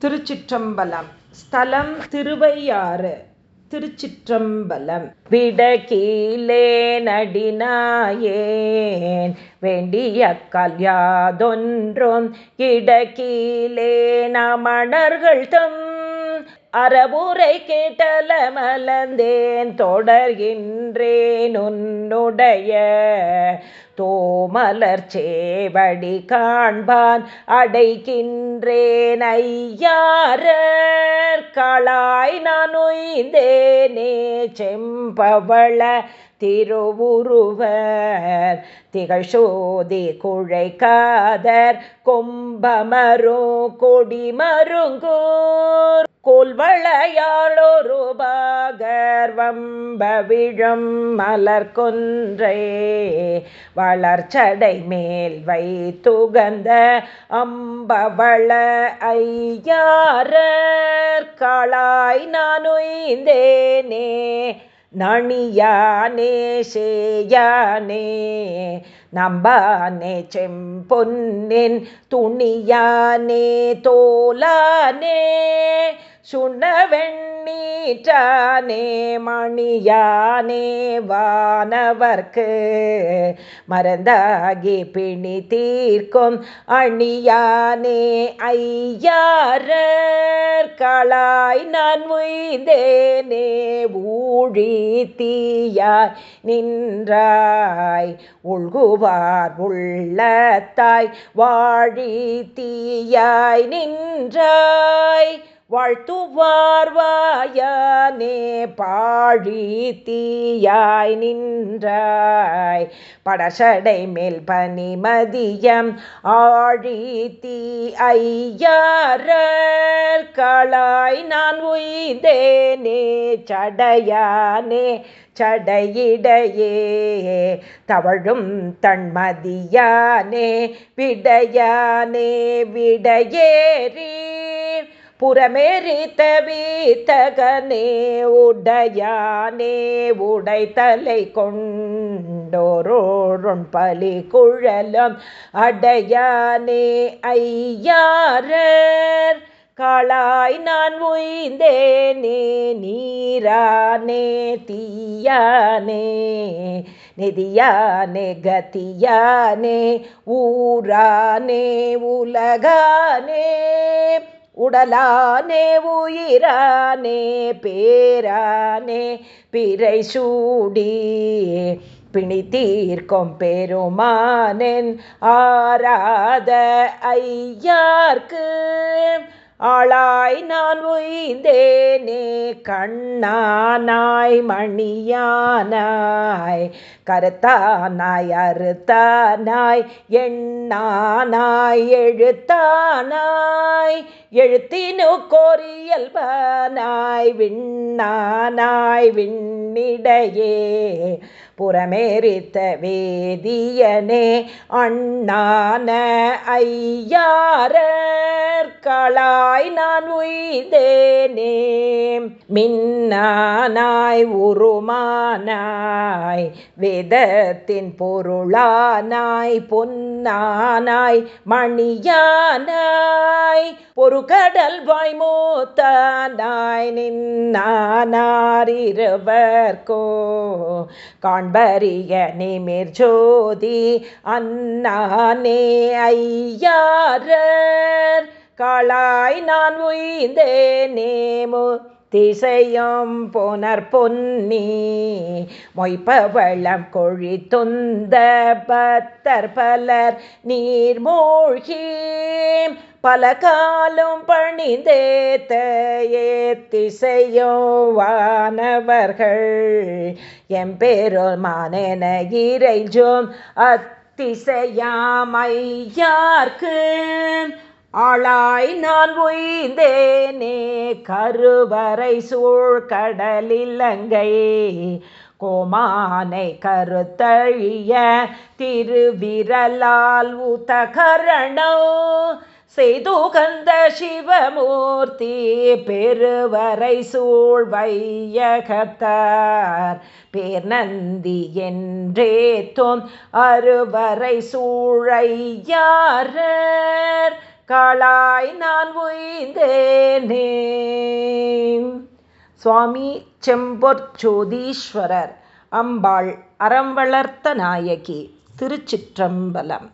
திருச்சிற்றம்பலம். ஸ்தலம் திருவையாறு. திருச்சிற்றம்பலம். விடகீலே நடினாயேன் வேண்டிய கல்யாதொன்றும் இடகீலே நமணர்கள் தம் அறவுரை கேட்டல மலந்தேன் தொடர்கின்றேன் உன்னுடைய தோமலர் சேவடி காண்பான் அடைக்கின்றேன் ஐயாரர் காளாய் நான் உய்ந்தேனே செம்பவள திருவுருவர் திகழ்சோதி குழைக்காதர் கொம்பமரோ கொடிமருங்கூர். கோல்வளையாளொரு பாகர்வம்பவிழம் மலர் வளர்ச்சடை மேல் வைத்துகந்த அம்பவள ஐயாரர் காளாய் நானுய்ந்தேனே. நணியானே சேயானே நம்பானே செம்பொன்னின் துணியானே தோலானே. சுண்ணவெண்ணீற்றானே மணியானே வானவர்க்கு. மறந்தாகி பிணி தீர்க்கும் அணியானே ஐயாரர். களாய் நான் உய்தேனே ஊழி தீயாய் நின்றாய். உள்குவார் உள்ளத்தாய் வாழி தீயாய் நின்றாய். வாழ்த்துவார்வாயானே பாழி தீயாய் நின்றாய். படசடை மேல் பனிமதியம் ஆழி தீ ஐயாரர் களாய் நான் உய்தேனே சடையானே சடையிடையே. தவழும் தன்மதியானே விடையானே விடையேறி புறமேறித்த வீத்தகனே உடையானே உடைத்தலை கொண்டோரோருண் பலி குழலம் அடையானே. ஐயாரர் காளாய் நான் உய்ந்தேனே நீரானே தீயானே நிதியானே கதியானே ஊரானே உலகானே. உடலானே உயிரானே பேரானே பிறை சூடி பிணி தீர்க்கும் பெருமானென் ஆராத ஐயார்க்கு. ஆளாய் நான் உய்ந்தேனே கண்ணானாய் மணியானாய் கருத்தானாய் அறுத்தானாய் எண்ணானாய் எழுத்தானாய். எழுத்தினு கோரியல்பனாய் விண்ணானாய் விண்ணிடையே. புறமேறித்த வேதியனே அண்ணான ஐயாரர் களாய் நான் உய்தேனே. மின்னானாய் உருமானாய் வேதத்தின் பொருளானாய் பொன்னானாய் மணியானாய் பொறுகடல் வாய்மூத்தானாய் நின்னானாரிருவர்கோ காண்பரிய நிமிர் ஜோதி அண்ணானே ஐயாரர். காளாய் நான் உய்ந்தேனேமோ. திசையும் புனர் பொன்னி மொய்ப்பவளம் கொழி துந்த பத்தர் பலர் நீர்மூழ்கி பல காலும் பணிந்தேத்த ஏத்திசையோ வானவர்கள். எம்பெருமானென இறைஞ்சோம் அத்திசையாமையார்க்கு ஆளாய் நான் உய்ந்தேனே கருவறை சூழ் சூழ்கடலிலங்கை. கோமானை கருத்தழிய திருவிரலால் உதகரணோ செய்துகந்த சிவமூர்த்தி பெருவரை சூழ்வையகத்தார். பேர்நந்தி என்றே என்றேத்தோம் அறுவரை சூழையாரர். காளாய் நான் உய்ந்தேனே. சுவாமி செம்பொற்சோதீஸ்வரர் அம்பாள் அறம் வளர்த்த நாயகி திருச்சிற்றம்பலம்.